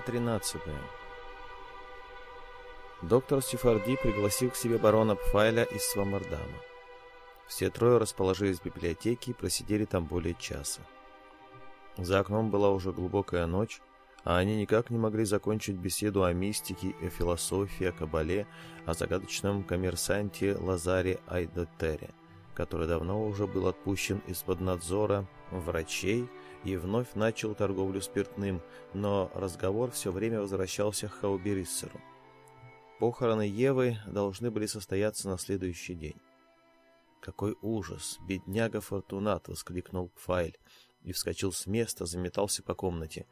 13. Доктор Сефарди пригласил к себе барона Пфайля из Свамардама. Все трое расположились в библиотеке и просидели там более часа. За окном была уже глубокая ночь, а они никак не могли закончить беседу о мистике, о философии, о кабале, о загадочном коммерсанте Лазаре Айдотере, который давно уже был отпущен из-под надзора врачей и вновь начал торговлю спиртным, но разговор все время возвращался к Хаубериссеру. Похороны Евы должны были состояться на следующий день. «Какой ужас! Бедняга Фортунат!» — воскликнул Пфайль и вскочил с места, заметался по комнате.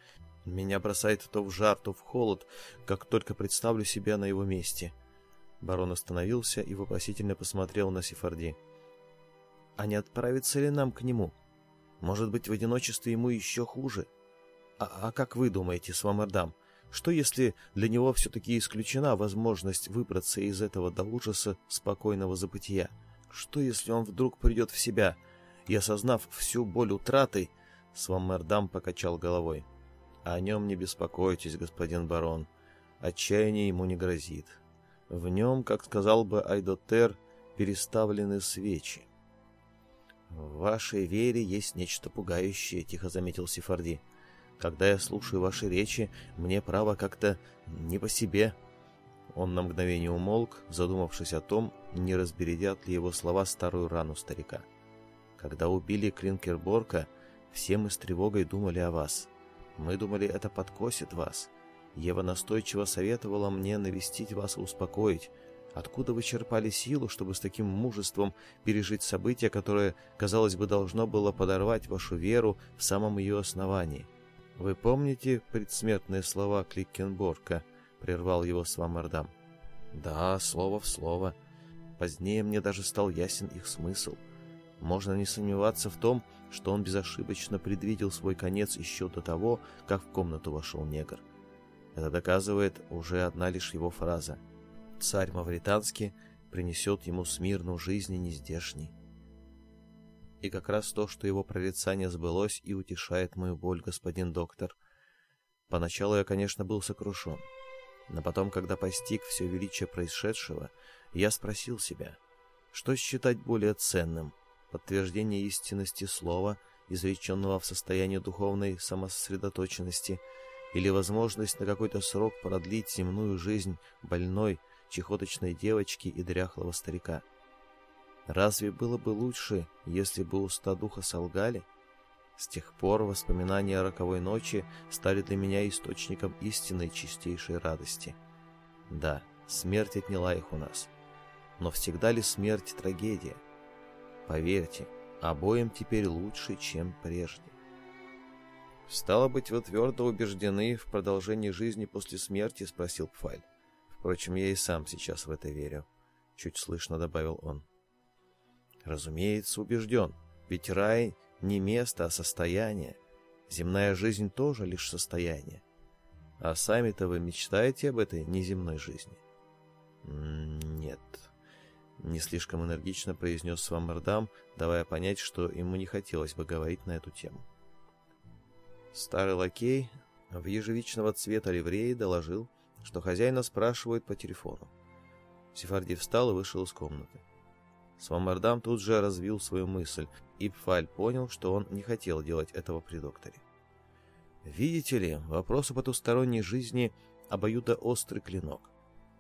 «Меня бросает то в жар, то в холод, как только представлю себя на его месте». Барон остановился и вопросительно посмотрел на Сефарди. «А не отправится ли нам к нему?» Может быть, в одиночестве ему еще хуже. А, а как вы думаете, Свамердам? что если для него все-таки исключена возможность выбраться из этого до ужаса спокойного забытия? Что если он вдруг придет в себя и, осознав всю боль утраты, Свамердам покачал головой. «А «О нем не беспокойтесь, господин барон. Отчаяние ему не грозит. В нем, как сказал бы Айдотер, переставлены свечи. «В вашей вере есть нечто пугающее», — тихо заметил Сефарди. «Когда я слушаю ваши речи, мне право как-то не по себе». Он на мгновение умолк, задумавшись о том, не разбередят ли его слова старую рану старика. «Когда убили Клинкерборка, все мы с тревогой думали о вас. Мы думали, это подкосит вас. Ева настойчиво советовала мне навестить вас и успокоить, Откуда вы черпали силу, чтобы с таким мужеством пережить событие, которое, казалось бы, должно было подорвать вашу веру в самом ее основании? Вы помните предсмертные слова Кликкенборка? прервал его Свамардам. Да, слово в слово. Позднее мне даже стал ясен их смысл. Можно не сомневаться в том, что он безошибочно предвидел свой конец еще до того, как в комнату вошел негр. Это доказывает уже одна лишь его фраза царь Мавританский принесет ему смирну жизни нездешней. И как раз то, что его прорицание сбылось, и утешает мою боль, господин доктор. Поначалу я, конечно, был сокрушен. Но потом, когда постиг все величие происшедшего, я спросил себя, что считать более ценным — подтверждение истинности слова, изреченного в состоянии духовной самососредоточенности, или возможность на какой-то срок продлить земную жизнь больной — чехоточной девочки и дряхлого старика. Разве было бы лучше, если бы уста духа солгали? С тех пор воспоминания о роковой ночи стали для меня источником истинной чистейшей радости. Да, смерть отняла их у нас. Но всегда ли смерть трагедия? Поверьте, обоим теперь лучше, чем прежде. «Стало быть, вы твердо убеждены в продолжении жизни после смерти?» — спросил Пфайль. Впрочем, я и сам сейчас в это верю», — чуть слышно добавил он. «Разумеется, убежден. Ведь рай не место, а состояние. Земная жизнь тоже лишь состояние. А сами-то вы мечтаете об этой неземной жизни?» «Нет», — не слишком энергично произнес Свамардам, давая понять, что ему не хотелось бы говорить на эту тему. Старый лакей в ежевичного цвета ливреи доложил, что хозяина спрашивают по телефону. Сефарди встал и вышел из комнаты. Свамардам тут же развил свою мысль, и Пфаль понял, что он не хотел делать этого при докторе. Видите ли, вопрос о потусторонней жизни – обоюдоострый клинок.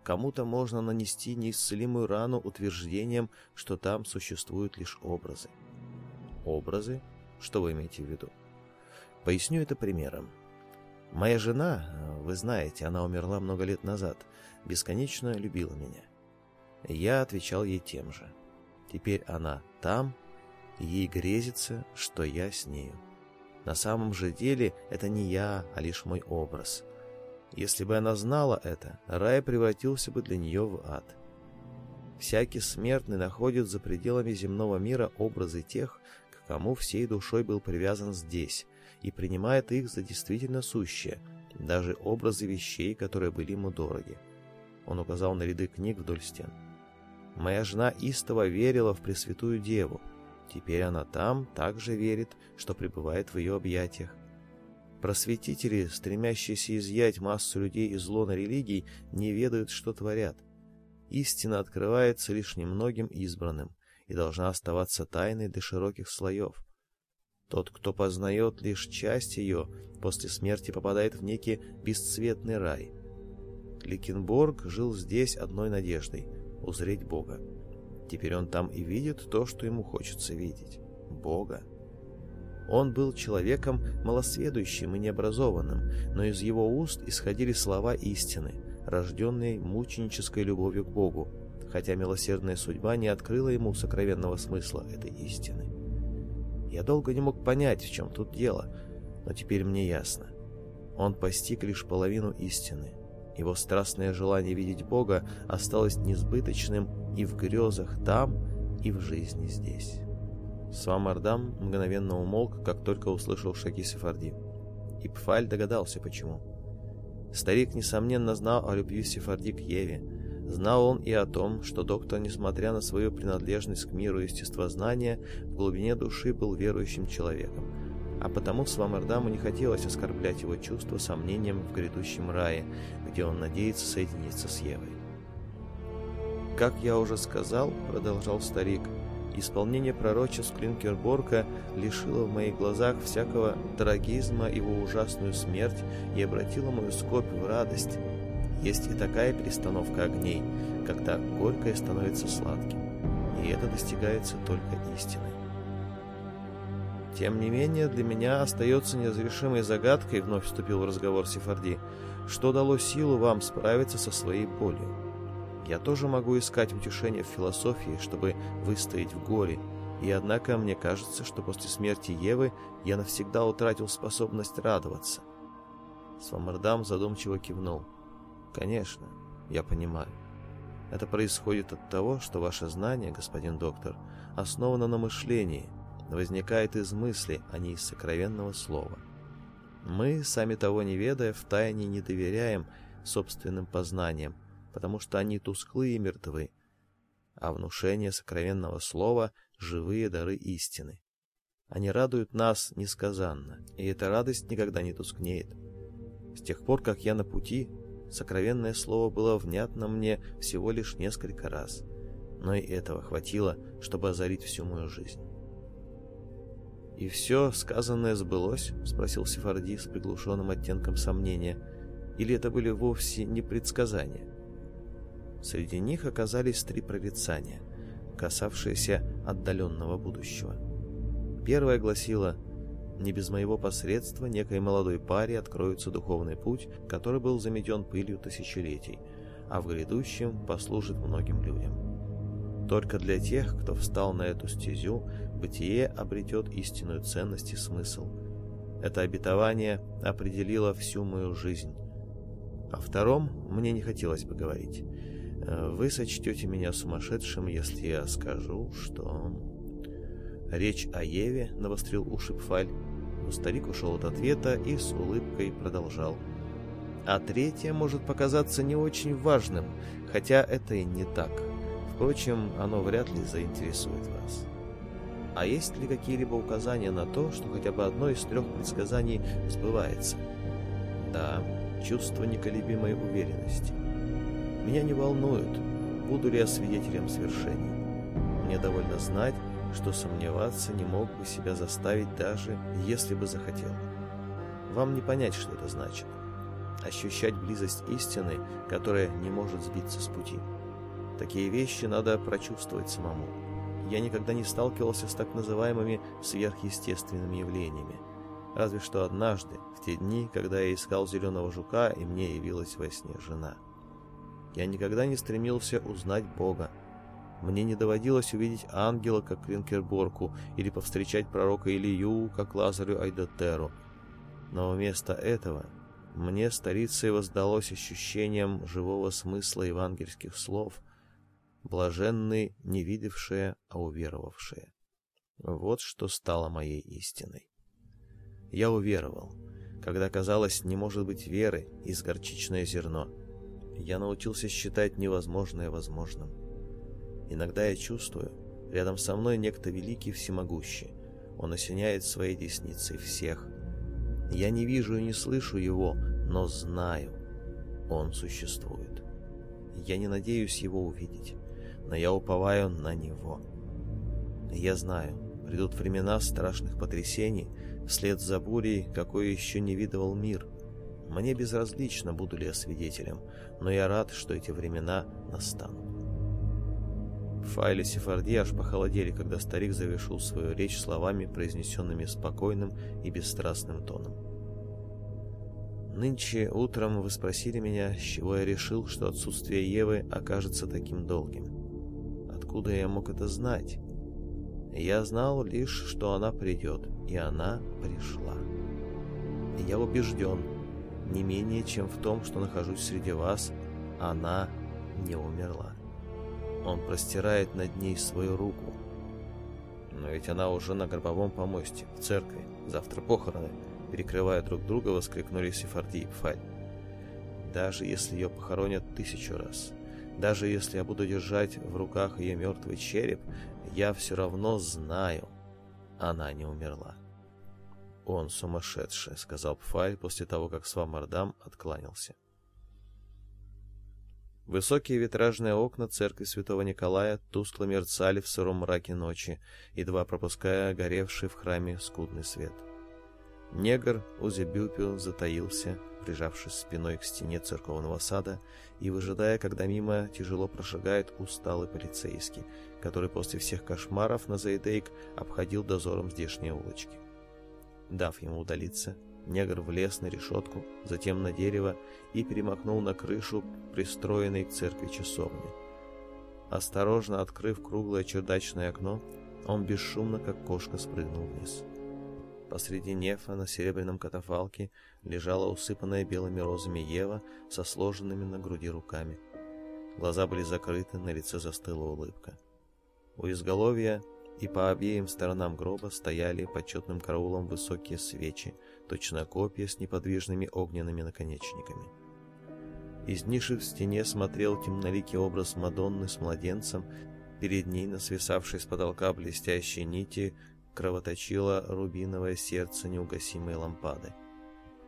Кому-то можно нанести неисцелимую рану утверждением, что там существуют лишь образы. Образы? Что вы имеете в виду? Поясню это примером. Моя жена, вы знаете, она умерла много лет назад, бесконечно любила меня. Я отвечал ей тем же. Теперь она там, и ей грезится, что я с нею. На самом же деле это не я, а лишь мой образ. Если бы она знала это, рай превратился бы для нее в ад. Всякий смертный находит за пределами земного мира образы тех, к кому всей душой был привязан здесь, и принимает их за действительно сущее, даже образы вещей, которые были ему дороги. Он указал на ряды книг вдоль стен. «Моя жена истово верила в Пресвятую Деву. Теперь она там также верит, что пребывает в ее объятиях. Просветители, стремящиеся изъять массу людей из лона религий, не ведают, что творят. Истина открывается лишь немногим избранным и должна оставаться тайной до широких слоев. Тот, кто познает лишь часть ее, после смерти попадает в некий бесцветный рай. Ликенборг жил здесь одной надеждой — узреть Бога. Теперь он там и видит то, что ему хочется видеть — Бога. Он был человеком малосведущим и необразованным, но из его уст исходили слова истины, рожденные мученической любовью к Богу, хотя милосердная судьба не открыла ему сокровенного смысла этой истины. Я долго не мог понять, в чем тут дело, но теперь мне ясно. Он постиг лишь половину истины. Его страстное желание видеть Бога осталось несбыточным и в грезах там, и в жизни здесь. Свамардам мгновенно умолк, как только услышал шаги Сефарди. И Пфаль догадался, почему. Старик, несомненно, знал о любви Сефарди к Еве, Знал он и о том, что доктор, несмотря на свою принадлежность к миру естествознания, в глубине души был верующим человеком, а потому Свамердаму не хотелось оскорблять его чувства сомнением в грядущем рае, где он надеется соединиться с Евой. «Как я уже сказал», — продолжал старик, — «исполнение пророчеств Клинкерборка лишило в моих глазах всякого трагизма его ужасную смерть и обратило мою скопь в радость, есть и такая перестановка огней, когда горькое становится сладким, и это достигается только истиной. Тем не менее, для меня остается неразрешимой загадкой, вновь вступил в разговор Сефарди, что дало силу вам справиться со своей болью. Я тоже могу искать утешение в философии, чтобы выстоять в горе, и однако мне кажется, что после смерти Евы я навсегда утратил способность радоваться. Свамардам задумчиво кивнул. Конечно, я понимаю. Это происходит от того, что ваше знание, господин доктор, основано на мышлении, возникает из мысли, а не из сокровенного слова. Мы, сами того не ведая, втайне не доверяем собственным познаниям, потому что они тусклые и мертвы, а внушение сокровенного слова — живые дары истины. Они радуют нас несказанно, и эта радость никогда не тускнеет. С тех пор, как я на пути, Сокровенное слово было внятно мне всего лишь несколько раз, но и этого хватило, чтобы озарить всю мою жизнь. «И все сказанное сбылось?» — спросил Сефарди с приглушенным оттенком сомнения. «Или это были вовсе не предсказания?» Среди них оказались три прорицания, касавшиеся отдаленного будущего. Первое гласило не без моего посредства некой молодой паре откроется духовный путь, который был заметен пылью тысячелетий, а в грядущем послужит многим людям. Только для тех, кто встал на эту стезю, бытие обретет истинную ценность и смысл. Это обетование определило всю мою жизнь. О втором мне не хотелось бы говорить. Э, вы сочтете меня сумасшедшим, если я скажу, что... Речь о Еве навострил уши Пфаль. Старик ушел от ответа и с улыбкой продолжал. А третье может показаться не очень важным, хотя это и не так. Впрочем, оно вряд ли заинтересует вас. А есть ли какие-либо указания на то, что хотя бы одно из трех предсказаний сбывается? Да, чувство неколебимой уверенности. Меня не волнует, буду ли я свидетелем свершений. Мне довольно знать, что сомневаться не мог бы себя заставить даже, если бы захотел. Вам не понять, что это значит. Ощущать близость истины, которая не может сбиться с пути. Такие вещи надо прочувствовать самому. Я никогда не сталкивался с так называемыми сверхъестественными явлениями. Разве что однажды, в те дни, когда я искал зеленого жука, и мне явилась во сне жена. Я никогда не стремился узнать Бога, мне не доводилось увидеть ангела, как Клинкерборку, или повстречать пророка Илью, как Лазарю Айдатеру. Но вместо этого мне старицей воздалось ощущением живого смысла евангельских слов «блаженны не видевшие, а уверовавшие». Вот что стало моей истиной. Я уверовал, когда, казалось, не может быть веры из горчичное зерно. Я научился считать невозможное возможным. Иногда я чувствую, рядом со мной некто великий всемогущий. Он осеняет своей десницей всех. Я не вижу и не слышу его, но знаю, он существует. Я не надеюсь его увидеть, но я уповаю на него. Я знаю, придут времена страшных потрясений, вслед за бурей, какой еще не видывал мир. Мне безразлично, буду ли я свидетелем, но я рад, что эти времена настанут. Файли Сефарди аж похолодели, когда старик завершил свою речь словами, произнесенными спокойным и бесстрастным тоном. «Нынче утром вы спросили меня, с чего я решил, что отсутствие Евы окажется таким долгим. Откуда я мог это знать? Я знал лишь, что она придет, и она пришла. Я убежден, не менее чем в том, что нахожусь среди вас, она не умерла. Он простирает над ней свою руку. Но ведь она уже на гробовом помосте, в церкви. Завтра похороны, перекрывая друг друга, воскликнули Сефарди и Пфаль. Даже если ее похоронят тысячу раз, даже если я буду держать в руках ее мертвый череп, я все равно знаю, она не умерла. «Он сумасшедший», — сказал Пфаль после того, как Свамардам откланялся. Высокие витражные окна церкви святого Николая тускло мерцали в сыром мраке ночи, едва пропуская горевший в храме скудный свет. Негр Узебюпю затаился, прижавшись спиной к стене церковного сада и выжидая, когда мимо тяжело прошагает усталый полицейский, который после всех кошмаров на Заидейк обходил дозором здешние улочки. Дав ему удалиться, Негр влез на решетку, затем на дерево и перемахнул на крышу, пристроенной к церкви часовни. Осторожно открыв круглое чердачное окно, он бесшумно, как кошка, спрыгнул вниз. Посреди нефа на серебряном катафалке лежала усыпанная белыми розами Ева со сложенными на груди руками. Глаза были закрыты, на лице застыла улыбка. У изголовья и по обеим сторонам гроба стояли почетным караулом высокие свечи, точно копья с неподвижными огненными наконечниками. Из ниши в стене смотрел темноликий образ Мадонны с младенцем, перед ней на свисавшей с потолка блестящей нити кровоточило рубиновое сердце неугасимой лампады.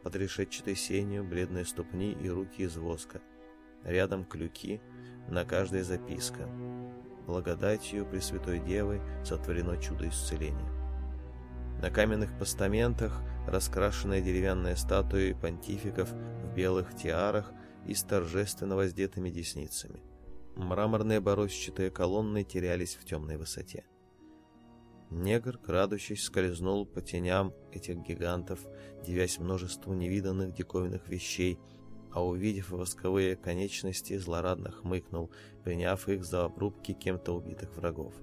Под решетчатой сенью бледные ступни и руки из воска. Рядом клюки, на каждой записка. Благодатью Пресвятой Девы сотворено чудо исцеления. На каменных постаментах – раскрашенные деревянные статуи понтификов в белых тиарах и с торжественно воздетыми десницами. Мраморные борозчатые колонны терялись в темной высоте. Негр, крадучись, скользнул по теням этих гигантов, девясь множеству невиданных диковинных вещей, а увидев восковые конечности, злорадно хмыкнул, приняв их за обрубки кем-то убитых врагов.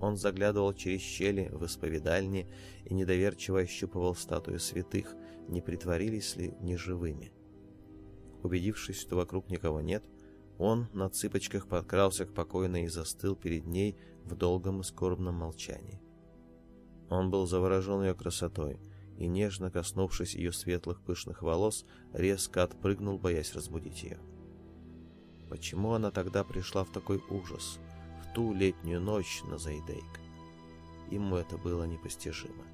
Он заглядывал через щели в исповедальни и недоверчиво ощупывал статуи святых, не притворились ли неживыми. Убедившись, что вокруг никого нет, он на цыпочках подкрался к покойной и застыл перед ней в долгом и скорбном молчании. Он был заворожен ее красотой и, нежно коснувшись ее светлых пышных волос, резко отпрыгнул, боясь разбудить ее. Почему она тогда пришла в такой ужас? ту летнюю ночь на Зайдейк. Ему это было непостижимо.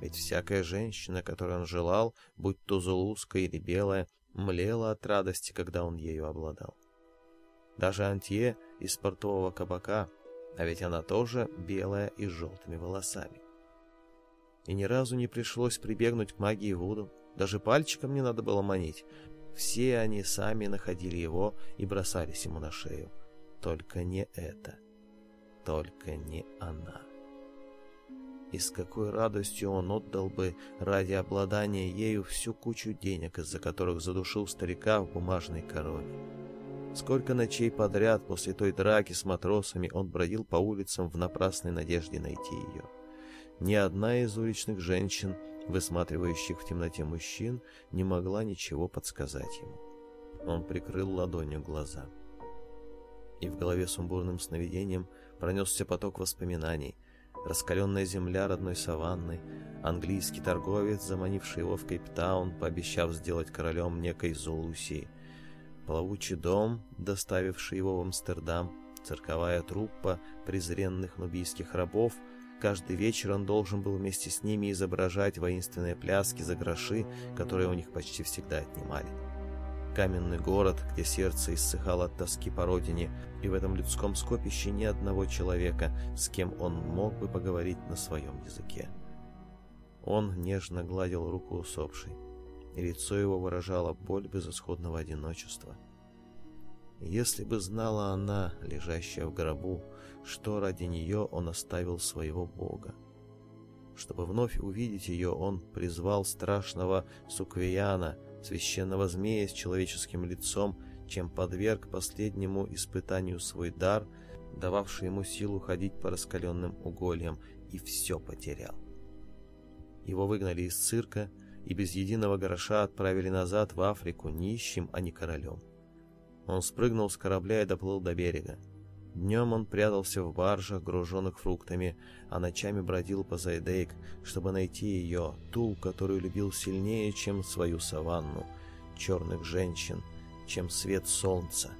Ведь всякая женщина, которую он желал, будь то зулузка или белая, млела от радости, когда он ею обладал. Даже Антье из портового кабака, а ведь она тоже белая и с желтыми волосами. И ни разу не пришлось прибегнуть к магии Вуду, даже пальчиком не надо было манить. Все они сами находили его и бросались ему на шею. Только не это. — только не она. И с какой радостью он отдал бы ради обладания ею всю кучу денег, из-за которых задушил старика в бумажной короне. Сколько ночей подряд после той драки с матросами он бродил по улицам в напрасной надежде найти ее. Ни одна из уличных женщин, высматривающих в темноте мужчин, не могла ничего подсказать ему. Он прикрыл ладонью глаза. И в голове сумбурным сновидением – пронесся поток воспоминаний. Раскаленная земля родной саванны, английский торговец, заманивший его в Кейптаун, пообещав сделать королем некой Зулусии, плавучий дом, доставивший его в Амстердам, цирковая труппа презренных нубийских рабов — Каждый вечер он должен был вместе с ними изображать воинственные пляски за гроши, которые у них почти всегда отнимали каменный город, где сердце иссыхало от тоски по родине, и в этом людском скопище ни одного человека, с кем он мог бы поговорить на своем языке. Он нежно гладил руку усопшей, и лицо его выражало боль безысходного одиночества. Если бы знала она, лежащая в гробу, что ради нее он оставил своего Бога. Чтобы вновь увидеть ее, он призвал страшного Суквияна — священного змея с человеческим лицом, чем подверг последнему испытанию свой дар, дававший ему силу ходить по раскаленным угольям, и все потерял. Его выгнали из цирка и без единого гроша отправили назад в Африку нищим, а не королем. Он спрыгнул с корабля и доплыл до берега. Днем он прятался в баржах, груженных фруктами, а ночами бродил по Зайдейк, чтобы найти ее, ту, которую любил сильнее, чем свою саванну, черных женщин, чем свет солнца.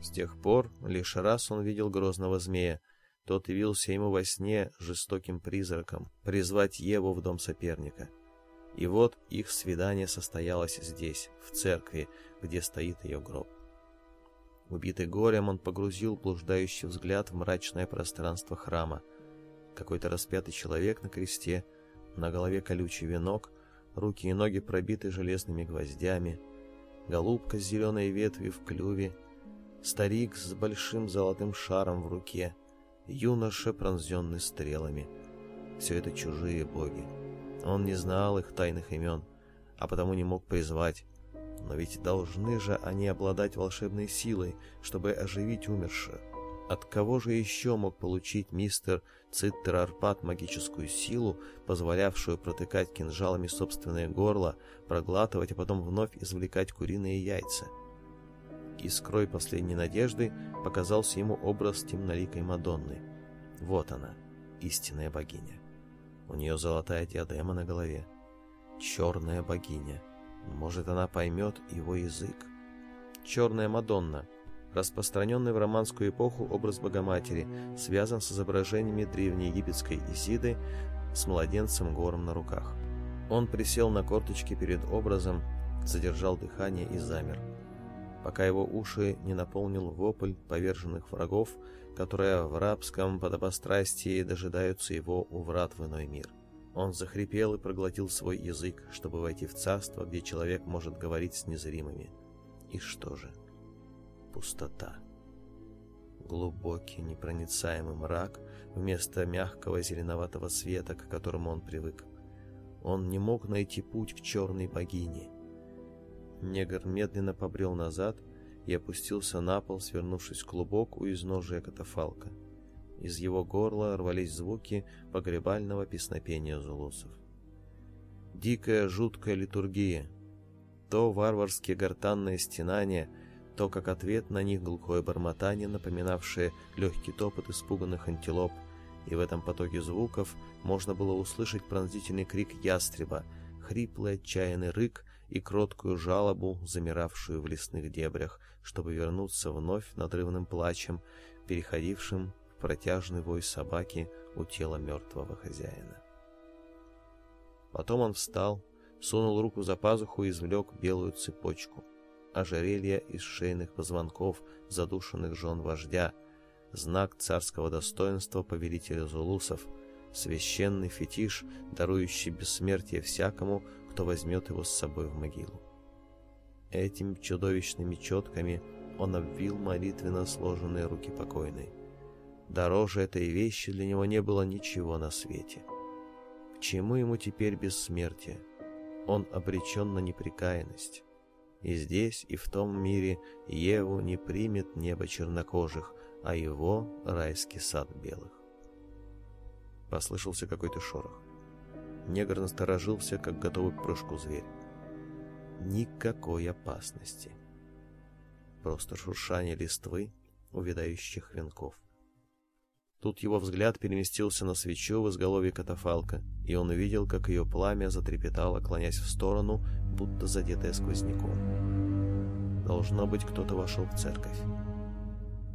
С тех пор лишь раз он видел грозного змея. Тот явился ему во сне жестоким призраком, призвать Еву в дом соперника. И вот их свидание состоялось здесь, в церкви, где стоит ее гроб. Убитый горем, он погрузил блуждающий взгляд в мрачное пространство храма. Какой-то распятый человек на кресте, на голове колючий венок, руки и ноги пробиты железными гвоздями, голубка с зеленой ветвью в клюве, старик с большим золотым шаром в руке, юноша, пронзенный стрелами. Все это чужие боги. Он не знал их тайных имен, а потому не мог призвать, но ведь должны же они обладать волшебной силой, чтобы оживить умерших. От кого же еще мог получить мистер Циттерарпат магическую силу, позволявшую протыкать кинжалами собственное горло, проглатывать, а потом вновь извлекать куриные яйца? Искрой последней надежды показался ему образ темноликой Мадонны. Вот она, истинная богиня. У нее золотая диадема на голове. Черная богиня. Может, она поймет его язык? Черная Мадонна. Распространенный в романскую эпоху образ Богоматери связан с изображениями древнеегипетской Исиды с младенцем гором на руках. Он присел на корточки перед образом, задержал дыхание и замер, пока его уши не наполнил вопль поверженных врагов, которые в рабском подобострастии дожидаются его у врат в иной мир. Он захрипел и проглотил свой язык, чтобы войти в царство, где человек может говорить с незримыми. И что же? Пустота. Глубокий, непроницаемый мрак вместо мягкого зеленоватого света, к которому он привык. Он не мог найти путь к черной богине. Негр медленно побрел назад и опустился на пол, свернувшись клубок у изножия катафалка. Из его горла рвались звуки погребального песнопения зулусов. Дикая, жуткая литургия. То варварские гортанные стенания, то, как ответ на них глухое бормотание, напоминавшее легкий топот испуганных антилоп, и в этом потоке звуков можно было услышать пронзительный крик ястреба, хриплый отчаянный рык и кроткую жалобу, замиравшую в лесных дебрях, чтобы вернуться вновь надрывным плачем, переходившим протяжный вой собаки у тела мертвого хозяина. Потом он встал, сунул руку за пазуху и извлек белую цепочку, ожерелье из шейных позвонков задушенных жен вождя, знак царского достоинства повелителя зулусов, священный фетиш, дарующий бессмертие всякому, кто возьмет его с собой в могилу. Этими чудовищными четками он обвил молитвенно сложенные руки покойной. Дороже этой вещи для него не было ничего на свете. К чему ему теперь бессмертие? Он обречен на неприкаянность. И здесь, и в том мире Еву не примет небо чернокожих, а его райский сад белых. Послышался какой-то шорох. Негр насторожился, как готовый к прыжку зверь. Никакой опасности. Просто шуршание листвы увядающих венков. Тут его взгляд переместился на свечу в изголовье катафалка, и он увидел, как ее пламя затрепетало, клонясь в сторону, будто задетое сквозняком. Должно быть, кто-то вошел в церковь.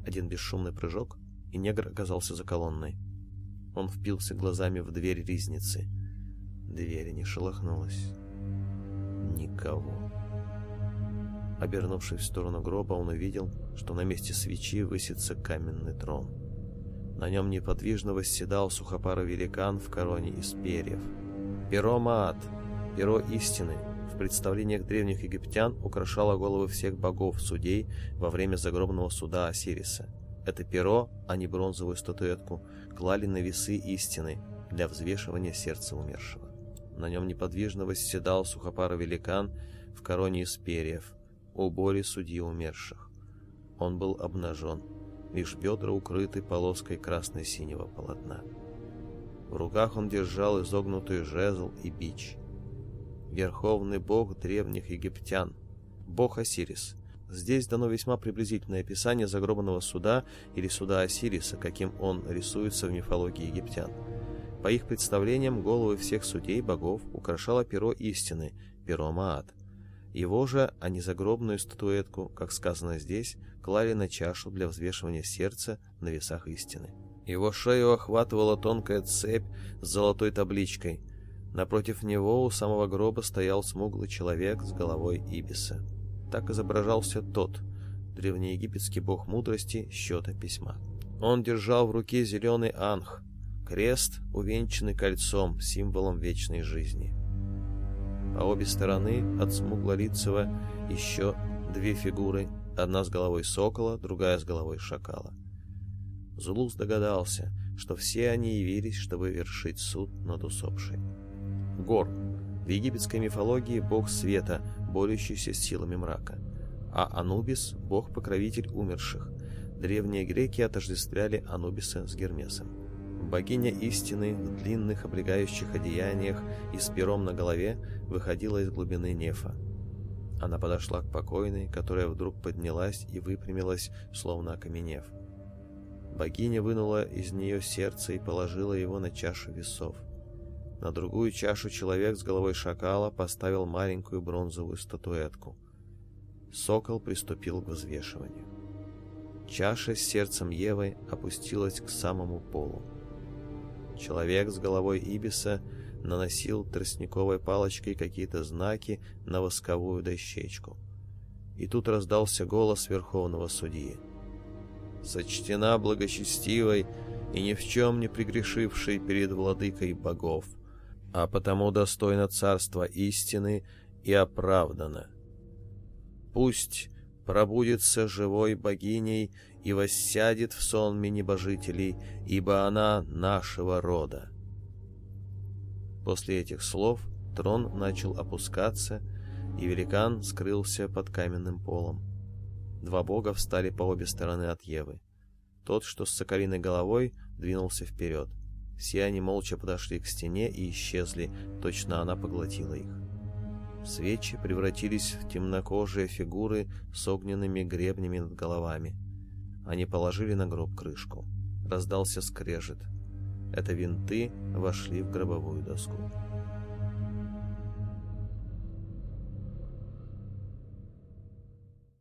Один бесшумный прыжок, и негр оказался за колонной. Он впился глазами в дверь ризницы. Дверь не шелохнулась. Никого. Обернувшись в сторону гроба, он увидел, что на месте свечи высится каменный трон. На нем неподвижно восседал сухопарый великан в короне из перьев. Перо Маат, перо истины, в представлениях древних египтян украшало головы всех богов, судей во время загробного суда Осириса. Это перо, а не бронзовую статуэтку, клали на весы истины для взвешивания сердца умершего. На нем неподвижно восседал сухопарый великан в короне из перьев, у боли судьи умерших. Он был обнажен лишь бедра укрыты полоской красно-синего полотна. В руках он держал изогнутый жезл и бич. Верховный бог древних египтян, бог Осирис. Здесь дано весьма приблизительное описание загробного суда или суда Осириса, каким он рисуется в мифологии египтян. По их представлениям, головы всех судей богов украшало перо истины, перо Маат. Его же, а не загробную статуэтку, как сказано здесь, клали на чашу для взвешивания сердца на весах истины. Его шею охватывала тонкая цепь с золотой табличкой. Напротив него у самого гроба стоял смуглый человек с головой ибиса. Так изображался тот, древнеегипетский бог мудрости, счета письма. Он держал в руке зеленый анх, крест, увенчанный кольцом, символом вечной жизни. По обе стороны от смуглолицего еще две фигуры Одна с головой сокола, другая с головой шакала. Зулус догадался, что все они явились, чтобы вершить суд над усопшей. Гор. В египетской мифологии бог света, борющийся с силами мрака. А Анубис – бог-покровитель умерших. Древние греки отождествляли Анубиса с Гермесом. Богиня истины в длинных облегающих одеяниях и с пером на голове выходила из глубины нефа – она подошла к покойной, которая вдруг поднялась и выпрямилась, словно окаменев. Богиня вынула из нее сердце и положила его на чашу весов. На другую чашу человек с головой шакала поставил маленькую бронзовую статуэтку. Сокол приступил к взвешиванию. Чаша с сердцем Евы опустилась к самому полу. Человек с головой Ибиса – наносил тростниковой палочкой какие-то знаки на восковую дощечку. И тут раздался голос верховного судьи. «Сочтена благочестивой и ни в чем не прегрешившей перед владыкой богов, а потому достойна царства истины и оправдана. Пусть пробудется живой богиней и воссядет в сонме небожителей, ибо она нашего рода. После этих слов трон начал опускаться, и великан скрылся под каменным полом. Два бога встали по обе стороны от Евы. Тот, что с соколиной головой, двинулся вперед. Все они молча подошли к стене и исчезли, точно она поглотила их. Свечи превратились в темнокожие фигуры с огненными гребнями над головами. Они положили на гроб крышку. Раздался скрежет — это винты, вошли в гробовую доску.